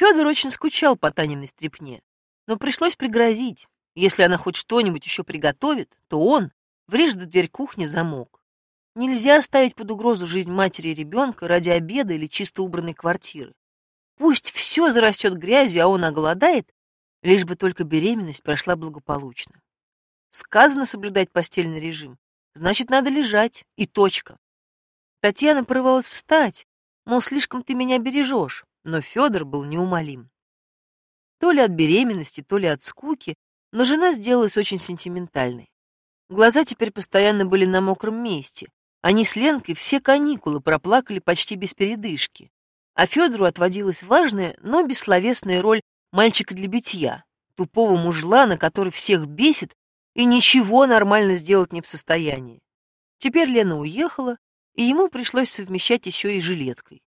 Федор очень скучал по Таниной стрепне, но пришлось пригрозить. Если она хоть что-нибудь еще приготовит, то он врежет в дверь кухни замок. Нельзя ставить под угрозу жизнь матери и ребенка ради обеда или чисто убранной квартиры. Пусть все зарастет грязью, а он оголодает, лишь бы только беременность прошла благополучно. Сказано соблюдать постельный режим, значит, надо лежать, и точка. Татьяна порывалась встать, мол, слишком ты меня бережешь, но Федор был неумолим. То ли от беременности, то ли от скуки, но жена сделалась очень сентиментальной. Глаза теперь постоянно были на мокром месте. Они с Ленкой все каникулы проплакали почти без передышки. А Федору отводилась важная, но бессловесная роль мальчика для битья, тупого мужлана, который всех бесит и ничего нормально сделать не в состоянии. Теперь Лена уехала, и ему пришлось совмещать еще и жилеткой.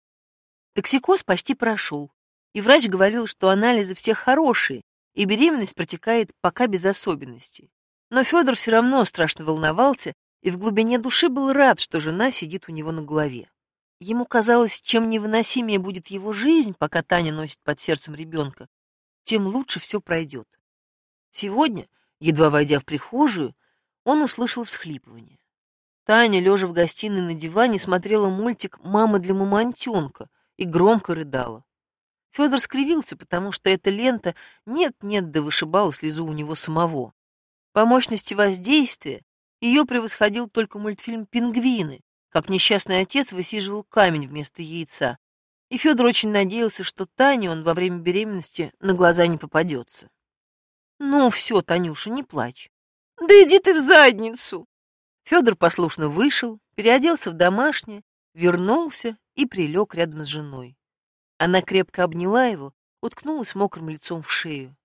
Токсикоз почти прошел, и врач говорил, что анализы все хорошие, и беременность протекает пока без особенностей. Но Федор все равно страшно волновался и в глубине души был рад, что жена сидит у него на голове. Ему казалось, чем невыносимее будет его жизнь, пока Таня носит под сердцем ребенка, тем лучше все пройдет. Сегодня, едва войдя в прихожую, он услышал всхлипывание. Таня, лежа в гостиной на диване, смотрела мультик «Мама для мамонтенка» и громко рыдала. Федор скривился, потому что эта лента нет-нет да вышибала слезу у него самого. По мощности воздействия ее превосходил только мультфильм «Пингвины», как несчастный отец высиживал камень вместо яйца. И Федор очень надеялся, что Тане он во время беременности на глаза не попадется. «Ну все, Танюша, не плачь. Да иди ты в задницу!» Федор послушно вышел, переоделся в домашнее, вернулся и прилег рядом с женой. Она крепко обняла его, уткнулась мокрым лицом в шею.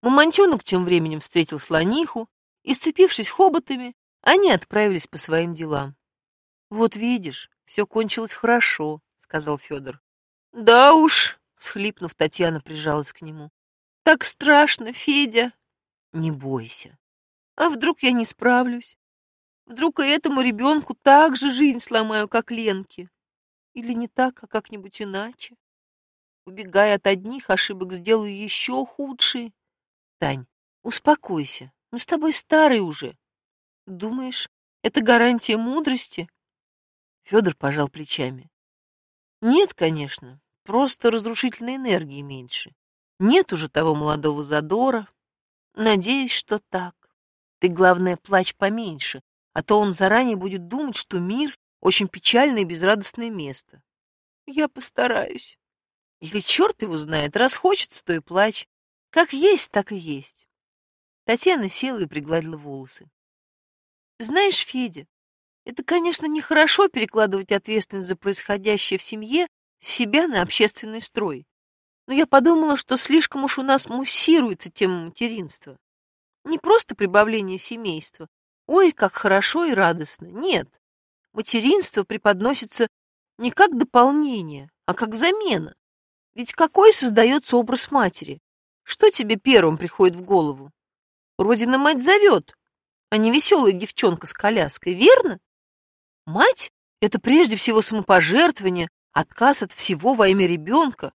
Мамонтенок тем временем встретил слониху, и, сцепившись хоботами, они отправились по своим делам. «Вот видишь, все кончилось хорошо», — сказал Федор. «Да уж», — всхлипнув, Татьяна прижалась к нему. «Так страшно, Федя». «Не бойся. А вдруг я не справлюсь? Вдруг и этому ребенку так же жизнь сломаю, как Ленке? Или не так, а как-нибудь иначе? Убегая от одних ошибок, сделаю еще худшие. Тань, успокойся. Мы с тобой старые уже. Думаешь, это гарантия мудрости? Федор пожал плечами. Нет, конечно, просто разрушительной энергии меньше. Нет уже того молодого задора. Надеюсь, что так. Ты, главное, плачь поменьше, а то он заранее будет думать, что мир — очень печальное и безрадостное место. Я постараюсь. Или черт его знает, раз хочется, то и плачь. Как есть, так и есть. Татьяна села и пригладила волосы. Знаешь, Федя, это, конечно, нехорошо перекладывать ответственность за происходящее в семье себя на общественный строй. Но я подумала, что слишком уж у нас муссируется тема материнства. Не просто прибавление семейства. Ой, как хорошо и радостно. Нет. Материнство преподносится не как дополнение, а как замена. Ведь какой создается образ матери? Что тебе первым приходит в голову? Родина-мать зовет, а не веселая девчонка с коляской, верно? Мать — это прежде всего самопожертвование, отказ от всего во имя ребенка,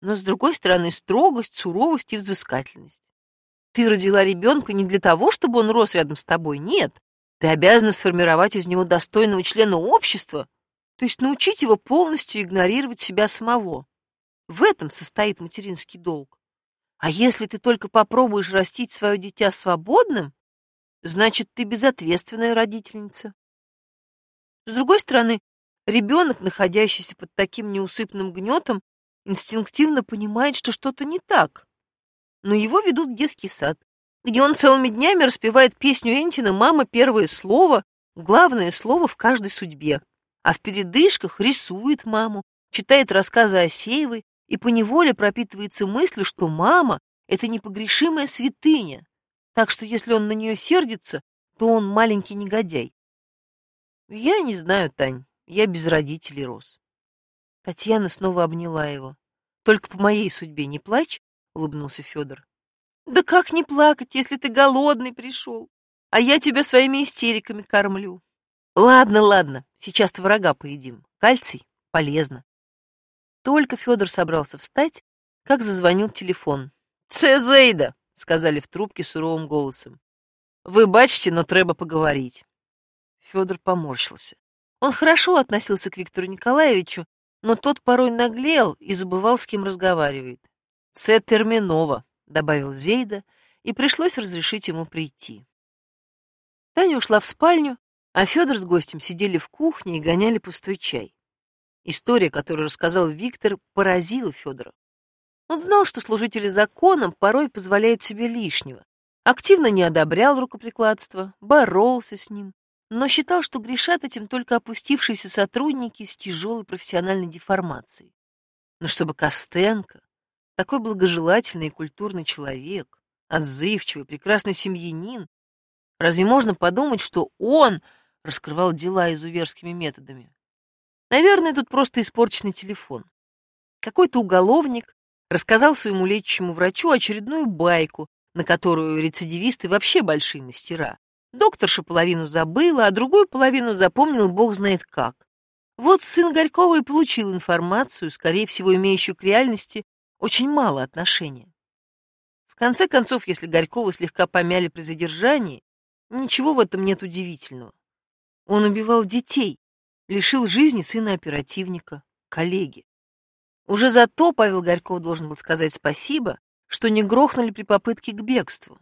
но, с другой стороны, строгость, суровость и взыскательность. Ты родила ребенка не для того, чтобы он рос рядом с тобой, нет. Ты обязана сформировать из него достойного члена общества, то есть научить его полностью игнорировать себя самого. В этом состоит материнский долг. А если ты только попробуешь растить свое дитя свободным, значит, ты безответственная родительница. С другой стороны, ребенок, находящийся под таким неусыпным гнетом, инстинктивно понимает, что что-то не так. Но его ведут в детский сад, где он целыми днями распевает песню Энтина «Мама, первое слово», главное слово в каждой судьбе, а в передышках рисует маму, читает рассказы о Сеевой, и поневоле пропитывается мыслью, что мама — это непогрешимая святыня, так что если он на нее сердится, то он маленький негодяй. Я не знаю, Тань, я без родителей рос. Татьяна снова обняла его. Только по моей судьбе не плачь, улыбнулся Федор. Да как не плакать, если ты голодный пришел, а я тебя своими истериками кормлю. Ладно, ладно, сейчас врага поедим. Кальций полезно. Только Федор собрался встать, как зазвонил телефон. «Це Зейда!» — сказали в трубке суровым голосом. «Вы бачите, но треба поговорить». Федор поморщился. Он хорошо относился к Виктору Николаевичу, но тот порой наглел и забывал, с кем разговаривает. «Це терминова», — добавил Зейда, и пришлось разрешить ему прийти. Таня ушла в спальню, а Федор с гостем сидели в кухне и гоняли пустой чай. История, которую рассказал Виктор, поразила Федора. Он знал, что служители законом порой позволяют себе лишнего, активно не одобрял рукоприкладство, боролся с ним, но считал, что грешат этим только опустившиеся сотрудники с тяжелой профессиональной деформацией. Но чтобы Костенко, такой благожелательный и культурный человек, отзывчивый, прекрасный семьянин, разве можно подумать, что он раскрывал дела изуверскими методами? Наверное, тут просто испорченный телефон. Какой-то уголовник рассказал своему лечащему врачу очередную байку, на которую рецидивисты вообще большие мастера. Докторша половину забыла, а другую половину запомнил бог знает как. Вот сын Горького и получил информацию, скорее всего, имеющую к реальности очень мало отношения. В конце концов, если Горького слегка помяли при задержании, ничего в этом нет удивительного. Он убивал детей, лишил жизни сына оперативника, коллеги. Уже за то Павел Горьков должен был сказать спасибо, что не грохнули при попытке к бегству.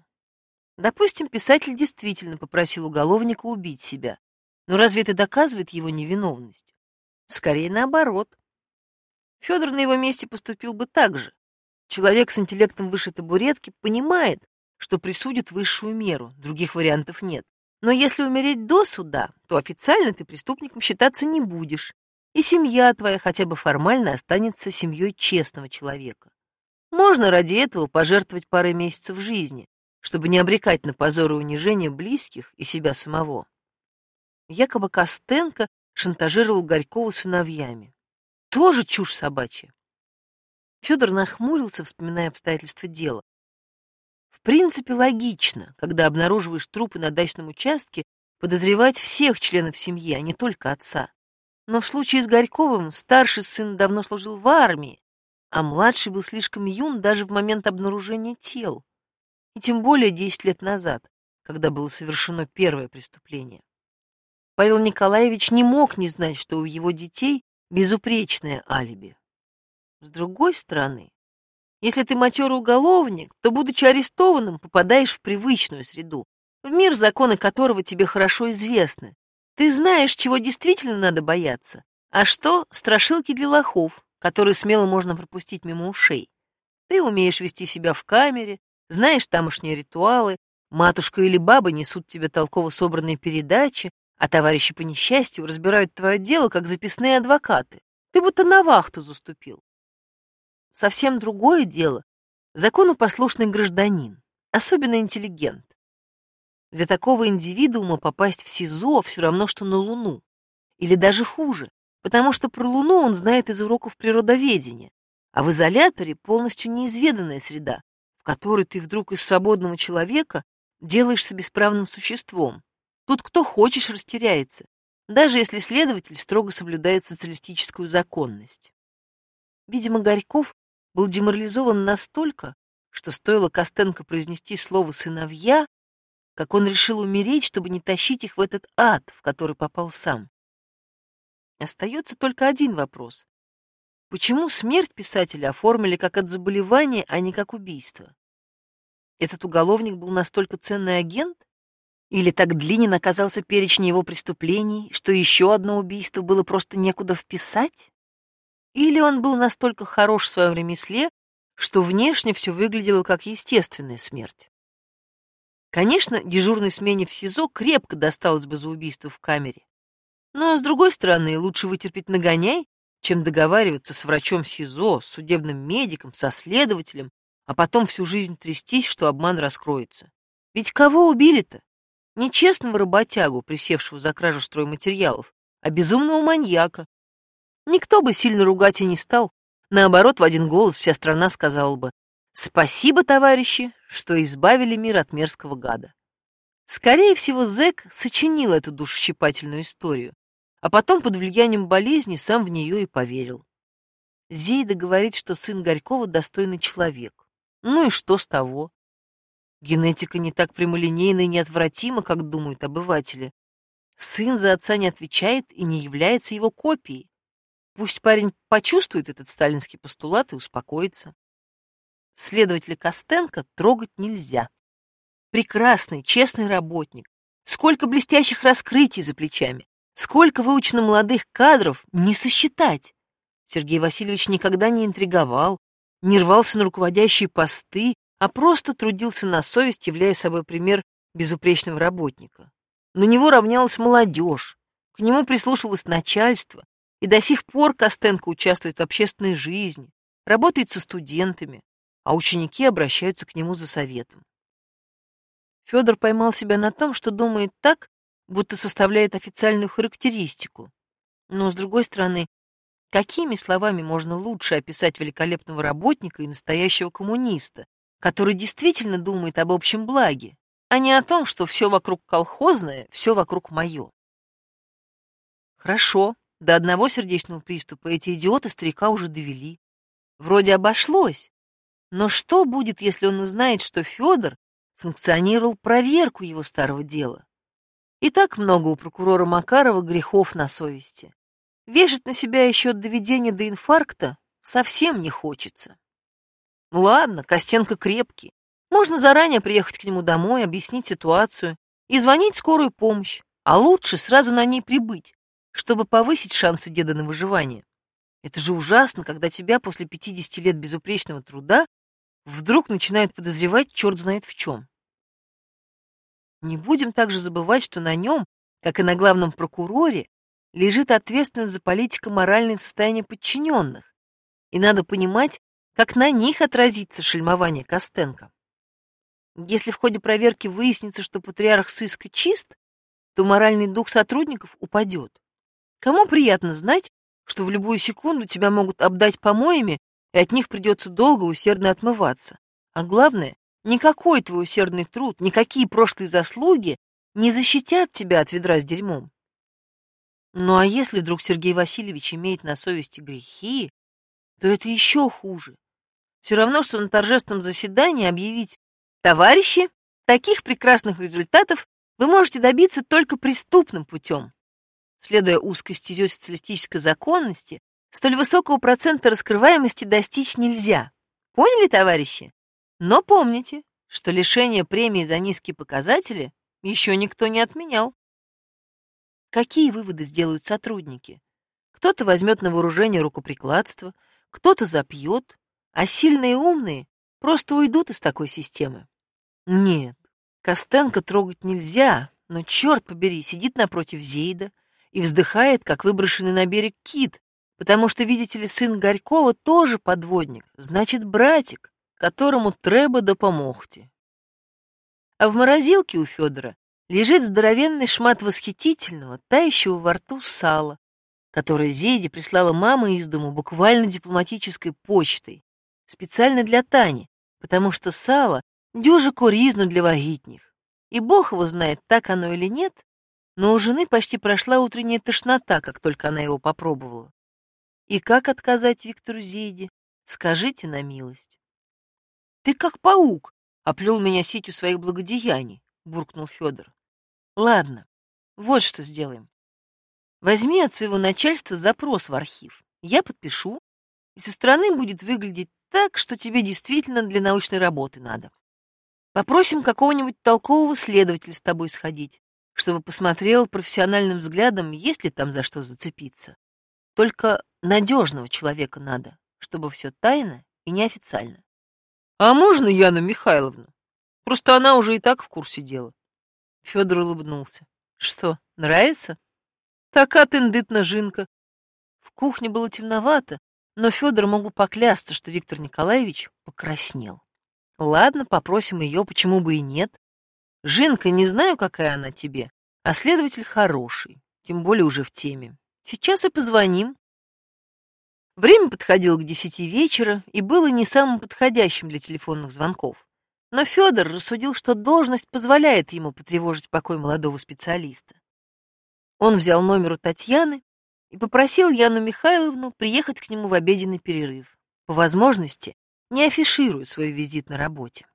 Допустим, писатель действительно попросил уголовника убить себя. Но разве это доказывает его невиновность? Скорее наоборот. Федор на его месте поступил бы так же. Человек с интеллектом выше табуретки понимает, что присудит высшую меру, других вариантов нет. Но если умереть до суда, то официально ты преступником считаться не будешь, и семья твоя хотя бы формально останется семьей честного человека. Можно ради этого пожертвовать парой месяцев жизни, чтобы не обрекать на позор и унижение близких и себя самого. Якобы Костенко шантажировал Горького сыновьями. Тоже чушь собачья. Федор нахмурился, вспоминая обстоятельства дела. В принципе, логично, когда обнаруживаешь трупы на дачном участке, подозревать всех членов семьи, а не только отца. Но в случае с Горьковым старший сын давно служил в армии, а младший был слишком юн даже в момент обнаружения тел и тем более 10 лет назад, когда было совершено первое преступление. Павел Николаевич не мог не знать, что у его детей безупречное алиби. С другой стороны, если ты матерый уголовник, то, будучи арестованным, попадаешь в привычную среду, в мир, законы которого тебе хорошо известны. Ты знаешь, чего действительно надо бояться, а что — страшилки для лохов, которые смело можно пропустить мимо ушей. Ты умеешь вести себя в камере, знаешь тамошние ритуалы, матушка или баба несут тебе толково собранные передачи, а товарищи по несчастью разбирают твое дело, как записные адвокаты. Ты будто на вахту заступил. Совсем другое дело — законопослушный гражданин, особенно интеллигент. Для такого индивидуума попасть в СИЗО все равно, что на Луну. Или даже хуже, потому что про Луну он знает из уроков природоведения, а в изоляторе полностью неизведанная среда, которой ты вдруг из свободного человека делаешься бесправным существом. Тут кто хочешь растеряется, даже если следователь строго соблюдает социалистическую законность. Видимо, Горьков был деморализован настолько, что стоило Костенко произнести слово «сыновья», как он решил умереть, чтобы не тащить их в этот ад, в который попал сам. Остается только один вопрос. Почему смерть писателя оформили как от заболевания, а не как убийство? Этот уголовник был настолько ценный агент? Или так длинен оказался перечень его преступлений, что еще одно убийство было просто некуда вписать? Или он был настолько хорош в своем ремесле, что внешне все выглядело как естественная смерть? Конечно, дежурной смене в СИЗО крепко досталось бы за убийство в камере. Но, с другой стороны, лучше вытерпеть нагоняй, чем договариваться с врачом СИЗО, с судебным медиком, со следователем, а потом всю жизнь трястись, что обман раскроется. Ведь кого убили-то? Не честного работягу, присевшего за кражу стройматериалов, а безумного маньяка. Никто бы сильно ругать и не стал. Наоборот, в один голос вся страна сказала бы «Спасибо, товарищи, что избавили мир от мерзкого гада». Скорее всего, Зэк сочинил эту душещипательную историю, а потом под влиянием болезни сам в нее и поверил. Зейда говорит, что сын Горького достойный человек. Ну и что с того? Генетика не так прямолинейна и неотвратима, как думают обыватели. Сын за отца не отвечает и не является его копией. Пусть парень почувствует этот сталинский постулат и успокоится. Следователя Костенко трогать нельзя. Прекрасный, честный работник. Сколько блестящих раскрытий за плечами. Сколько выучено молодых кадров, не сосчитать. Сергей Васильевич никогда не интриговал, не рвался на руководящие посты, а просто трудился на совесть, являя собой пример безупречного работника. На него равнялась молодежь, к нему прислушивалось начальство, и до сих пор Костенко участвует в общественной жизни, работает со студентами, а ученики обращаются к нему за советом. Федор поймал себя на том, что думает так, будто составляет официальную характеристику. Но, с другой стороны, какими словами можно лучше описать великолепного работника и настоящего коммуниста, который действительно думает об общем благе, а не о том, что все вокруг колхозное, все вокруг мое? Хорошо, до одного сердечного приступа эти идиоты старика уже довели. Вроде обошлось. Но что будет, если он узнает, что Федор санкционировал проверку его старого дела? И так много у прокурора Макарова грехов на совести. Вешать на себя еще от доведения до инфаркта совсем не хочется. Ладно, Костенко крепкий. Можно заранее приехать к нему домой, объяснить ситуацию и звонить скорую помощь, а лучше сразу на ней прибыть, чтобы повысить шансы деда на выживание. Это же ужасно, когда тебя после 50 лет безупречного труда вдруг начинают подозревать черт знает в чем. Не будем также забывать, что на нем, как и на главном прокуроре, лежит ответственность за политико-моральное состояние подчиненных, и надо понимать, как на них отразится шельмование Костенко. Если в ходе проверки выяснится, что патриарх сыска чист, то моральный дух сотрудников упадет. Кому приятно знать, что в любую секунду тебя могут обдать помоями, и от них придется долго усердно отмываться. А главное, Никакой твой усердный труд, никакие прошлые заслуги не защитят тебя от ведра с дерьмом. Ну а если вдруг Сергей Васильевич имеет на совести грехи, то это еще хуже. Все равно, что на торжественном заседании объявить «Товарищи, таких прекрасных результатов вы можете добиться только преступным путем». Следуя узкой стезе социалистической законности, столь высокого процента раскрываемости достичь нельзя. Поняли, товарищи? Но помните, что лишение премии за низкие показатели еще никто не отменял. Какие выводы сделают сотрудники? Кто-то возьмет на вооружение рукоприкладство, кто-то запьет, а сильные и умные просто уйдут из такой системы. Нет, Костенко трогать нельзя, но, черт побери, сидит напротив Зейда и вздыхает, как выброшенный на берег кит, потому что, видите ли, сын Горького тоже подводник, значит, братик которому треба допомогти. А в морозилке у Федора лежит здоровенный шмат восхитительного, тающего во рту сала, которое Зейде прислала мама из дому буквально дипломатической почтой, специально для Тани, потому что сало дюже куризну для вагитних. И бог его знает, так оно или нет, но у жены почти прошла утренняя тошнота, как только она его попробовала. И как отказать Виктору Зейде? Скажите на милость. Ты как паук, оплел меня сетью своих благодеяний, буркнул Федор. Ладно, вот что сделаем. Возьми от своего начальства запрос в архив. Я подпишу, и со стороны будет выглядеть так, что тебе действительно для научной работы надо. Попросим какого-нибудь толкового следователя с тобой сходить, чтобы посмотрел профессиональным взглядом, есть ли там за что зацепиться. Только надежного человека надо, чтобы все тайно и неофициально. А можно Яну Михайловну? Просто она уже и так в курсе дела. Федор улыбнулся. Что, нравится? Така тендытна жинка. В кухне было темновато, но Федор мог бы поклясться, что Виктор Николаевич покраснел. Ладно, попросим ее, почему бы и нет. Жинка, не знаю, какая она тебе, а следователь хороший, тем более уже в теме. Сейчас и позвоним. Время подходило к десяти вечера и было не самым подходящим для телефонных звонков. Но Федор рассудил, что должность позволяет ему потревожить покой молодого специалиста. Он взял номер у Татьяны и попросил Яну Михайловну приехать к нему в обеденный перерыв, по возможности не афишируя свой визит на работе.